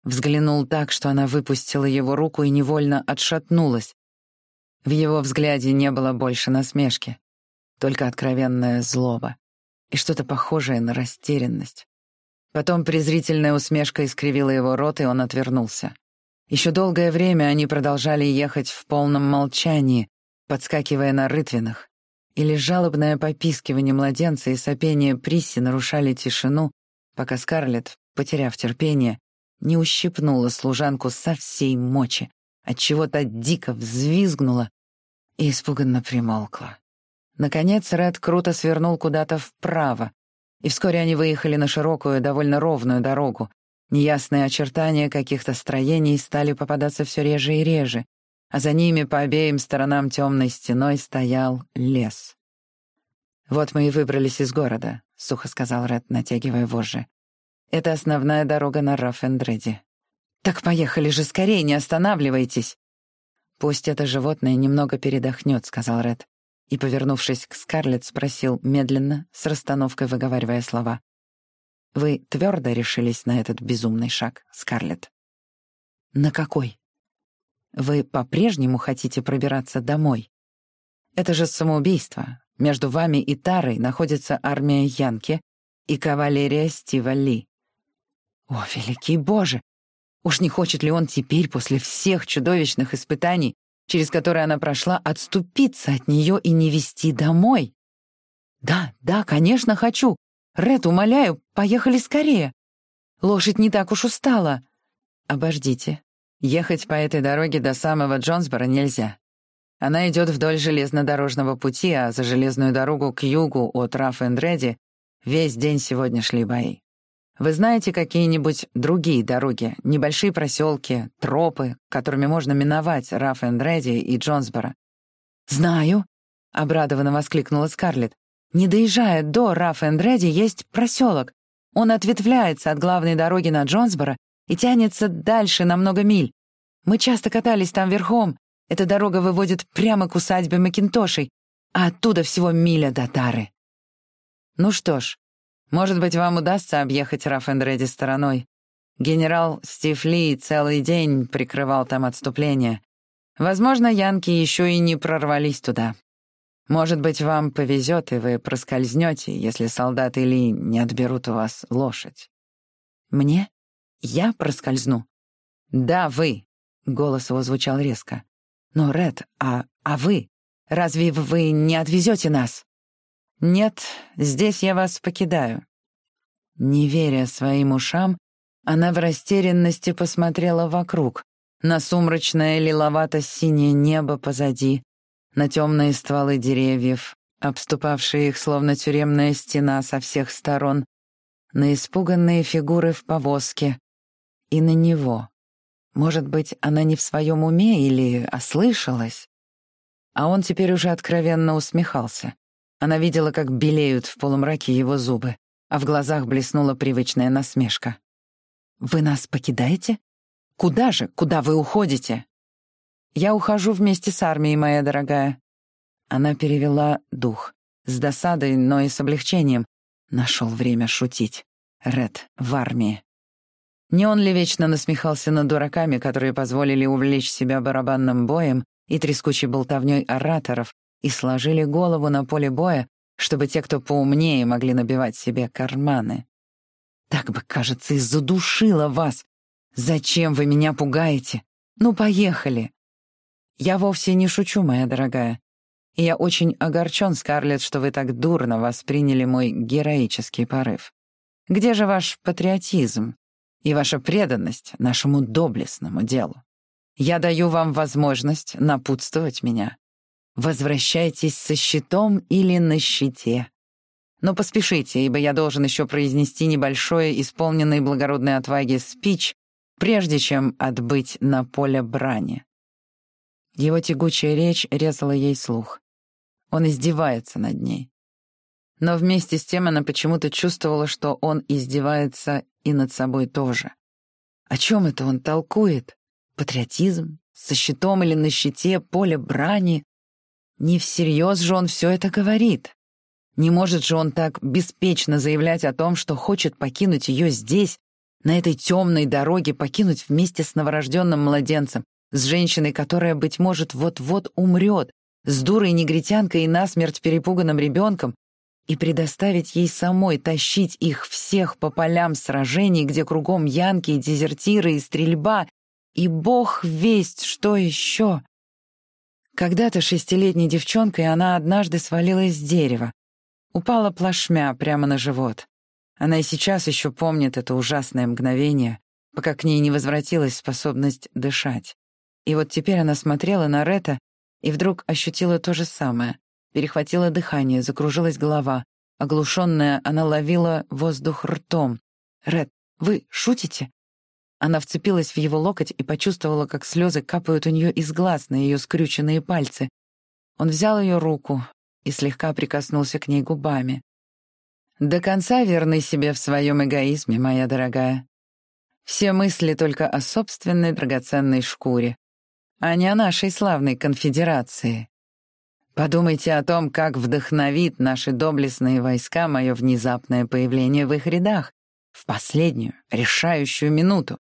Взглянул так, что она выпустила его руку и невольно отшатнулась. В его взгляде не было больше насмешки, только откровенная злоба и что-то похожее на растерянность. Потом презрительная усмешка искривила его рот, и он отвернулся. Еще долгое время они продолжали ехать в полном молчании, подскакивая на рытвинах. Или жалобное попискивание младенца и сопение Присси нарушали тишину, пока Скарлетт, потеряв терпение, не ущипнула служанку со всей мочи, отчего-то дико взвизгнула и испуганно примолкла. Наконец Ред круто свернул куда-то вправо, и вскоре они выехали на широкую, довольно ровную дорогу. Неясные очертания каких-то строений стали попадаться все реже и реже, а за ними по обеим сторонам темной стеной стоял лес. «Вот мы и выбрались из города», — сухо сказал Ред, натягивая вожжи. «Это основная дорога на Раффендреде». «Так поехали же скорее, не останавливайтесь!» «Пусть это животное немного передохнет», — сказал Ред и, повернувшись к Скарлетт, спросил медленно, с расстановкой выговаривая слова. «Вы твердо решились на этот безумный шаг, Скарлетт?» «На какой?» «Вы по-прежнему хотите пробираться домой? Это же самоубийство. Между вами и Тарой находится армия Янки и кавалерия Стива Ли. О, великий Боже! Уж не хочет ли он теперь, после всех чудовищных испытаний, через которые она прошла, отступиться от нее и не вести домой? Да, да, конечно, хочу. Ред, умоляю, поехали скорее. Лошадь не так уж устала. Обождите. Ехать по этой дороге до самого Джонсбора нельзя. Она идет вдоль железнодорожного пути, а за железную дорогу к югу от Раф энд Реди весь день сегодня шли бои. Вы знаете какие-нибудь другие дороги, небольшие проселки, тропы, которыми можно миновать Раф энд Реди и Джонсборо? «Знаю», — обрадованно воскликнула Скарлетт. «Не доезжая до Раф энд Реди, есть проселок. Он ответвляется от главной дороги на Джонсборо и тянется дальше на много миль. Мы часто катались там верхом, эта дорога выводит прямо к усадьбе Макинтошей, а оттуда всего миля до Тары. Ну что ж, может быть, вам удастся объехать Раффендреди стороной. Генерал Стив Ли целый день прикрывал там отступление. Возможно, янки еще и не прорвались туда. Может быть, вам повезет, и вы проскользнете, если солдаты Ли не отберут у вас лошадь. Мне? Я проскользну? Да, вы. Голос его звучал резко. «Но, Ред, а, а вы? Разве вы не отвезете нас?» «Нет, здесь я вас покидаю». Не веря своим ушам, она в растерянности посмотрела вокруг, на сумрачное лиловато-синее небо позади, на темные стволы деревьев, обступавшие их словно тюремная стена со всех сторон, на испуганные фигуры в повозке и на него. Может быть, она не в своем уме или ослышалась? А он теперь уже откровенно усмехался. Она видела, как белеют в полумраке его зубы, а в глазах блеснула привычная насмешка. «Вы нас покидаете? Куда же? Куда вы уходите?» «Я ухожу вместе с армией, моя дорогая». Она перевела дух. С досадой, но и с облегчением. Нашел время шутить. Ред в армии. Не он ли вечно насмехался над дураками, которые позволили увлечь себя барабанным боем и трескучей болтовней ораторов и сложили голову на поле боя, чтобы те, кто поумнее, могли набивать себе карманы? Так бы, кажется, и задушила вас. Зачем вы меня пугаете? Ну, поехали. Я вовсе не шучу, моя дорогая. И я очень огорчен, Скарлетт, что вы так дурно восприняли мой героический порыв. Где же ваш патриотизм? и ваша преданность нашему доблестному делу. Я даю вам возможность напутствовать меня. Возвращайтесь со щитом или на щите. Но поспешите, ибо я должен еще произнести небольшое, исполненный благородной отваги спич, прежде чем отбыть на поле брани. Его тягучая речь резала ей слух. Он издевается над ней. Но вместе с тем она почему-то чувствовала, что он издевается и над собой тоже. О чем это он толкует? Патриотизм? Со щитом или на щите, поле брани? Не всерьез же он все это говорит. Не может же он так беспечно заявлять о том, что хочет покинуть ее здесь, на этой темной дороге, покинуть вместе с новорожденным младенцем, с женщиной, которая, быть может, вот-вот умрет, с дурой негритянкой и насмерть перепуганным ребенком, и предоставить ей самой тащить их всех по полям сражений, где кругом янки и дезертиры и стрельба, и бог весть, что еще. Когда-то шестилетней девчонкой она однажды свалилась с дерева, упала плашмя прямо на живот. Она и сейчас еще помнит это ужасное мгновение, пока к ней не возвратилась способность дышать. И вот теперь она смотрела на Рета и вдруг ощутила то же самое перехватило дыхание, закружилась голова. Оглушенная, она ловила воздух ртом. «Ред, вы шутите?» Она вцепилась в его локоть и почувствовала, как слезы капают у нее из глаз на ее скрюченные пальцы. Он взял ее руку и слегка прикоснулся к ней губами. «До конца верный себе в своем эгоизме, моя дорогая. Все мысли только о собственной драгоценной шкуре, а не о нашей славной конфедерации. Подумайте о том, как вдохновит наши доблестные войска мое внезапное появление в их рядах в последнюю, решающую минуту.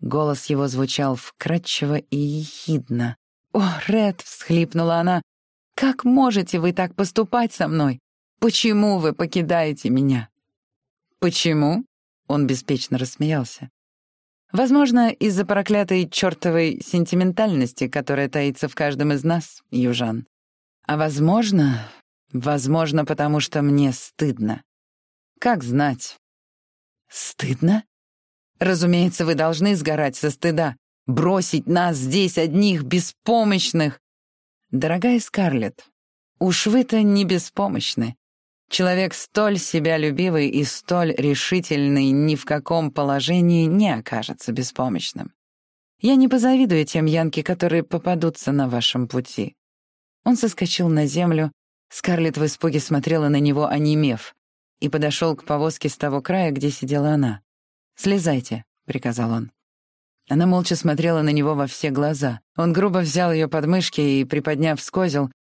Голос его звучал вкрадчиво и ехидно. «О, Ред!» — всхлипнула она. «Как можете вы так поступать со мной? Почему вы покидаете меня?» «Почему?» Он беспечно рассмеялся. Возможно, из-за проклятой чертовой сентиментальности, которая таится в каждом из нас, южан. А возможно, возможно, потому что мне стыдно. Как знать? Стыдно? Разумеется, вы должны сгорать со стыда, бросить нас здесь одних, беспомощных. Дорогая Скарлетт, уж вы-то не беспомощны. Человек столь себялюбивый и столь решительный ни в каком положении не окажется беспомощным. Я не позавидую тем янки, которые попадутся на вашем пути. Он соскочил на землю, Скарлетт в испуге смотрела на него, онемев, и подошел к повозке с того края, где сидела она. «Слезайте», — приказал он. Она молча смотрела на него во все глаза. Он грубо взял ее подмышки и, приподняв с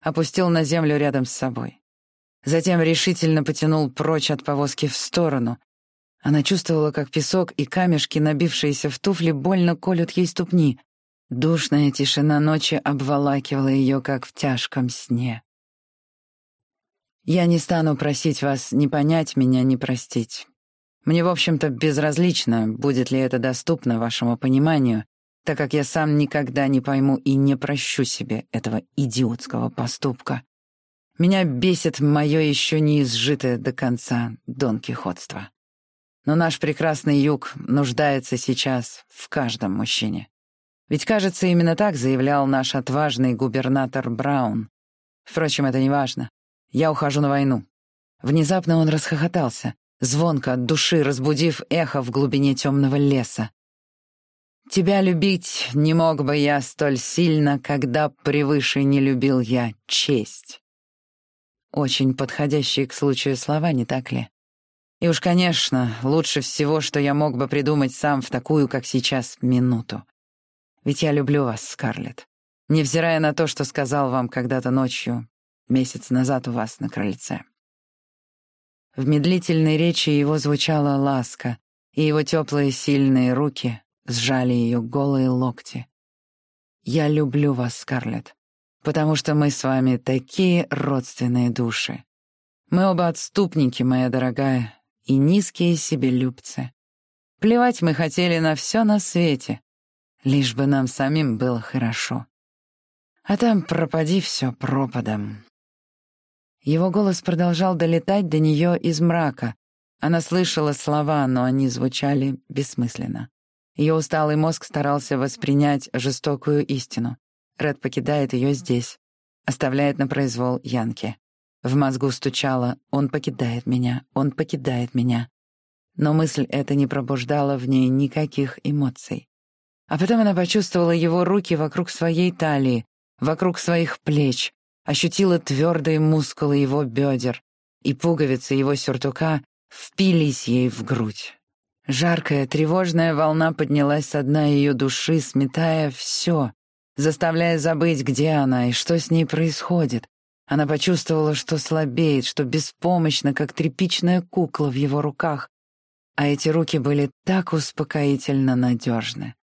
опустил на землю рядом с собой. Затем решительно потянул прочь от повозки в сторону. Она чувствовала, как песок и камешки, набившиеся в туфли, больно колют ей ступни. Душная тишина ночи обволакивала ее, как в тяжком сне. «Я не стану просить вас не понять меня, не простить. Мне, в общем-то, безразлично, будет ли это доступно вашему пониманию, так как я сам никогда не пойму и не прощу себе этого идиотского поступка. Меня бесит мое еще не изжитое до конца донкихотство. Но наш прекрасный юг нуждается сейчас в каждом мужчине. Ведь, кажется, именно так заявлял наш отважный губернатор Браун. Впрочем, это не важно. Я ухожу на войну. Внезапно он расхохотался, звонко от души разбудив эхо в глубине темного леса. Тебя любить не мог бы я столь сильно, когда превыше не любил я честь. Очень подходящие к случаю слова, не так ли? И уж, конечно, лучше всего, что я мог бы придумать сам в такую, как сейчас, минуту. Ведь я люблю вас, Скарлетт. Невзирая на то, что сказал вам когда-то ночью, месяц назад у вас на крыльце. В медлительной речи его звучала ласка, и его теплые сильные руки сжали ее голые локти. «Я люблю вас, Скарлетт потому что мы с вами такие родственные души. Мы оба отступники, моя дорогая, и низкие себелюбцы. Плевать мы хотели на все на свете, лишь бы нам самим было хорошо. А там пропади все пропадом. Его голос продолжал долетать до нее из мрака. Она слышала слова, но они звучали бессмысленно. Ее усталый мозг старался воспринять жестокую истину. Ред покидает ее здесь, оставляет на произвол Янки. В мозгу стучало «Он покидает меня, он покидает меня». Но мысль эта не пробуждала в ней никаких эмоций. А потом она почувствовала его руки вокруг своей талии, вокруг своих плеч, ощутила твердые мускулы его бедер, и пуговицы его сюртука впились ей в грудь. Жаркая, тревожная волна поднялась со дна ее души, сметая все, заставляя забыть, где она и что с ней происходит. Она почувствовала, что слабеет, что беспомощна, как тряпичная кукла в его руках, а эти руки были так успокоительно надежны.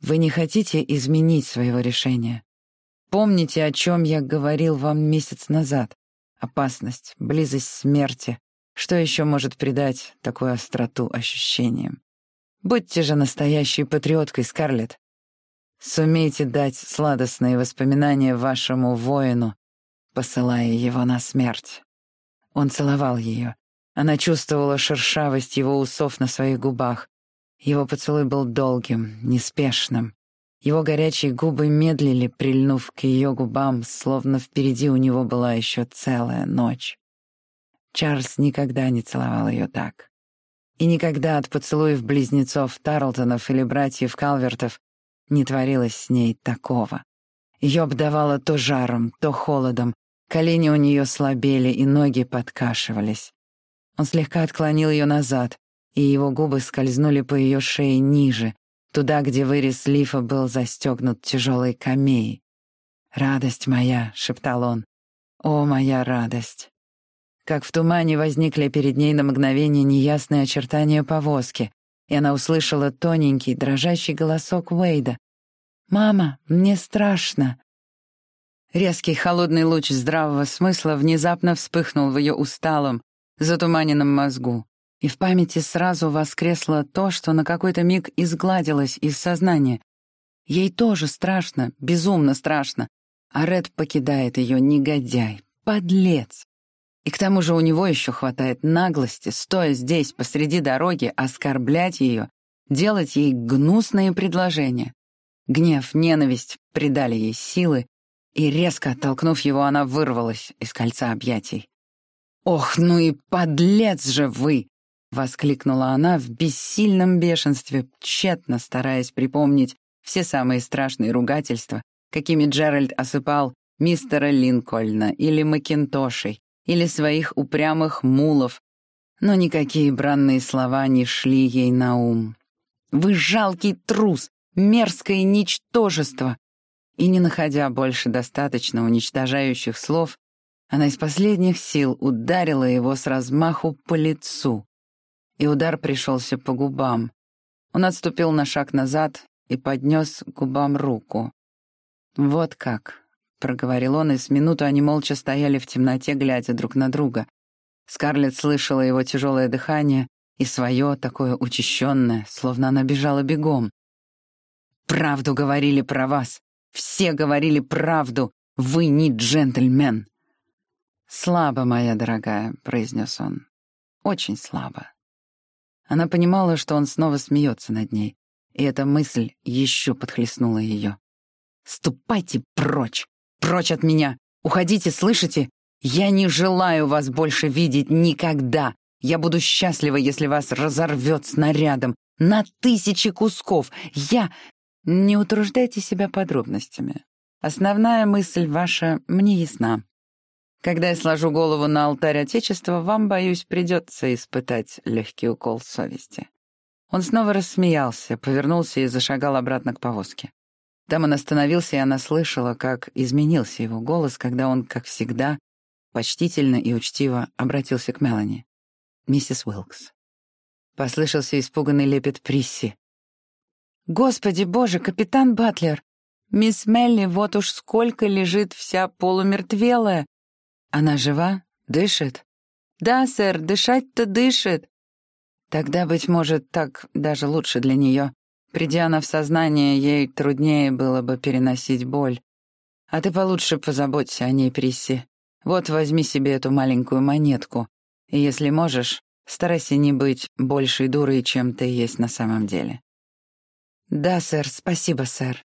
Вы не хотите изменить своего решения. Помните, о чем я говорил вам месяц назад. Опасность, близость смерти. Что еще может придать такую остроту ощущениям? Будьте же настоящей патриоткой, Скарлетт. Сумейте дать сладостные воспоминания вашему воину, посылая его на смерть. Он целовал ее. Она чувствовала шершавость его усов на своих губах. Его поцелуй был долгим, неспешным. Его горячие губы медлили, прильнув к ее губам, словно впереди у него была еще целая ночь. Чарльз никогда не целовал ее так. И никогда от поцелуев близнецов Тарлтонов или братьев Калвертов не творилось с ней такого. Ее обдавало то жаром, то холодом, колени у нее слабели и ноги подкашивались. Он слегка отклонил ее назад, и его губы скользнули по ее шее ниже, туда, где вырез лифа был застегнут тяжелой камеей. «Радость моя», — шептал он, — «о, моя радость». Как в тумане возникли перед ней на мгновение неясные очертания повозки, и она услышала тоненький, дрожащий голосок Уэйда. «Мама, мне страшно». Резкий холодный луч здравого смысла внезапно вспыхнул в ее усталом, затуманенном мозгу. И в памяти сразу воскресло то, что на какой-то миг изгладилось из сознания. Ей тоже страшно, безумно страшно. А Ред покидает ее, негодяй, подлец. И к тому же у него еще хватает наглости, стоя здесь посреди дороги, оскорблять ее, делать ей гнусные предложения. Гнев, ненависть придали ей силы, и, резко оттолкнув его, она вырвалась из кольца объятий. «Ох, ну и подлец же вы!» — воскликнула она в бессильном бешенстве, тщетно стараясь припомнить все самые страшные ругательства, какими Джеральд осыпал мистера Линкольна или Макинтошей, или своих упрямых мулов, но никакие бранные слова не шли ей на ум. «Вы жалкий трус, мерзкое ничтожество!» И не находя больше достаточно уничтожающих слов, она из последних сил ударила его с размаху по лицу. И удар пришелся по губам. Он отступил на шаг назад и поднес к губам руку. «Вот как», — проговорил он, и с минуту они молча стояли в темноте, глядя друг на друга. Скарлетт слышала его тяжелое дыхание и свое, такое учащенное, словно она бежала бегом. «Правду говорили про вас. Все говорили правду. Вы не джентльмен». «Слабо, моя дорогая», — произнес он. «Очень слабо». Она понимала, что он снова смеется над ней, и эта мысль еще подхлестнула ее. «Ступайте прочь! Прочь от меня! Уходите, слышите? Я не желаю вас больше видеть никогда! Я буду счастлива, если вас разорвет снарядом на тысячи кусков! Я...» «Не утруждайте себя подробностями. Основная мысль ваша мне ясна. Когда я сложу голову на алтарь Отечества, вам, боюсь, придется испытать легкий укол совести». Он снова рассмеялся, повернулся и зашагал обратно к повозке. Там он остановился, и она слышала, как изменился его голос, когда он, как всегда, почтительно и учтиво обратился к Мелани. «Миссис Уилкс». Послышался испуганный лепет Присси. «Господи боже, капитан Батлер! Мисс Мелли вот уж сколько лежит вся полумертвелая. Она жива? Дышит?» «Да, сэр, дышать-то дышит». Тогда, быть может, так даже лучше для нее. Придя она в сознание, ей труднее было бы переносить боль. А ты получше позаботься о ней, Присси. Вот возьми себе эту маленькую монетку. И если можешь, старайся не быть большей дурой, чем ты есть на самом деле. Да, сэр, спасибо, сэр.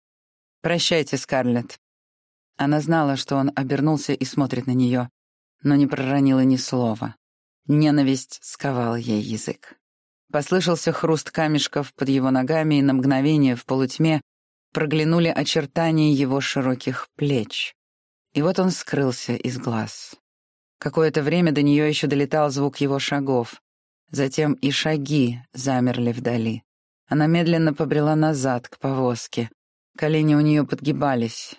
Прощайте, Скарлетт. Она знала, что он обернулся и смотрит на нее, но не проронила ни слова. Ненависть сковала ей язык. Послышался хруст камешков под его ногами, и на мгновение в полутьме проглянули очертания его широких плеч. И вот он скрылся из глаз. Какое-то время до нее еще долетал звук его шагов. Затем и шаги замерли вдали. Она медленно побрела назад, к повозке. Колени у нее подгибались.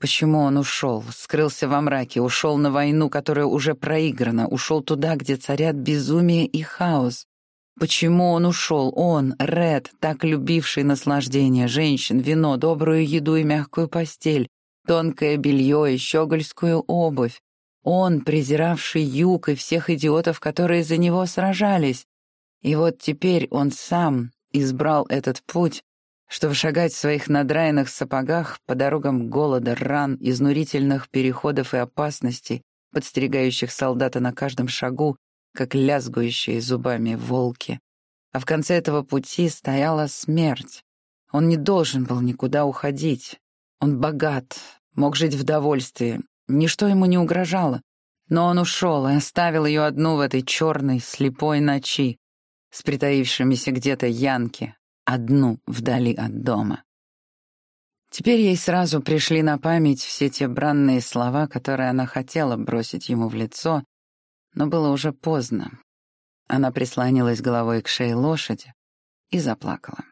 Почему он ушел? Скрылся во мраке, ушел на войну, которая уже проиграна, ушел туда, где царят безумие и хаос. Почему он ушел? Он, Ред, так любивший наслаждение женщин, вино, добрую еду и мягкую постель, тонкое белье и щегольскую обувь. Он, презиравший юг и всех идиотов, которые за него сражались. И вот теперь он сам избрал этот путь, чтобы шагать в своих надраенных сапогах по дорогам голода, ран, изнурительных переходов и опасностей, подстерегающих солдата на каждом шагу, как лязгующие зубами волки. А в конце этого пути стояла смерть. Он не должен был никуда уходить. Он богат, мог жить в довольстве, ничто ему не угрожало. Но он ушел и оставил ее одну в этой черной, слепой ночи, с притаившимися где-то янки, одну вдали от дома. Теперь ей сразу пришли на память все те бранные слова, которые она хотела бросить ему в лицо, но было уже поздно. Она прислонилась головой к шее лошади и заплакала.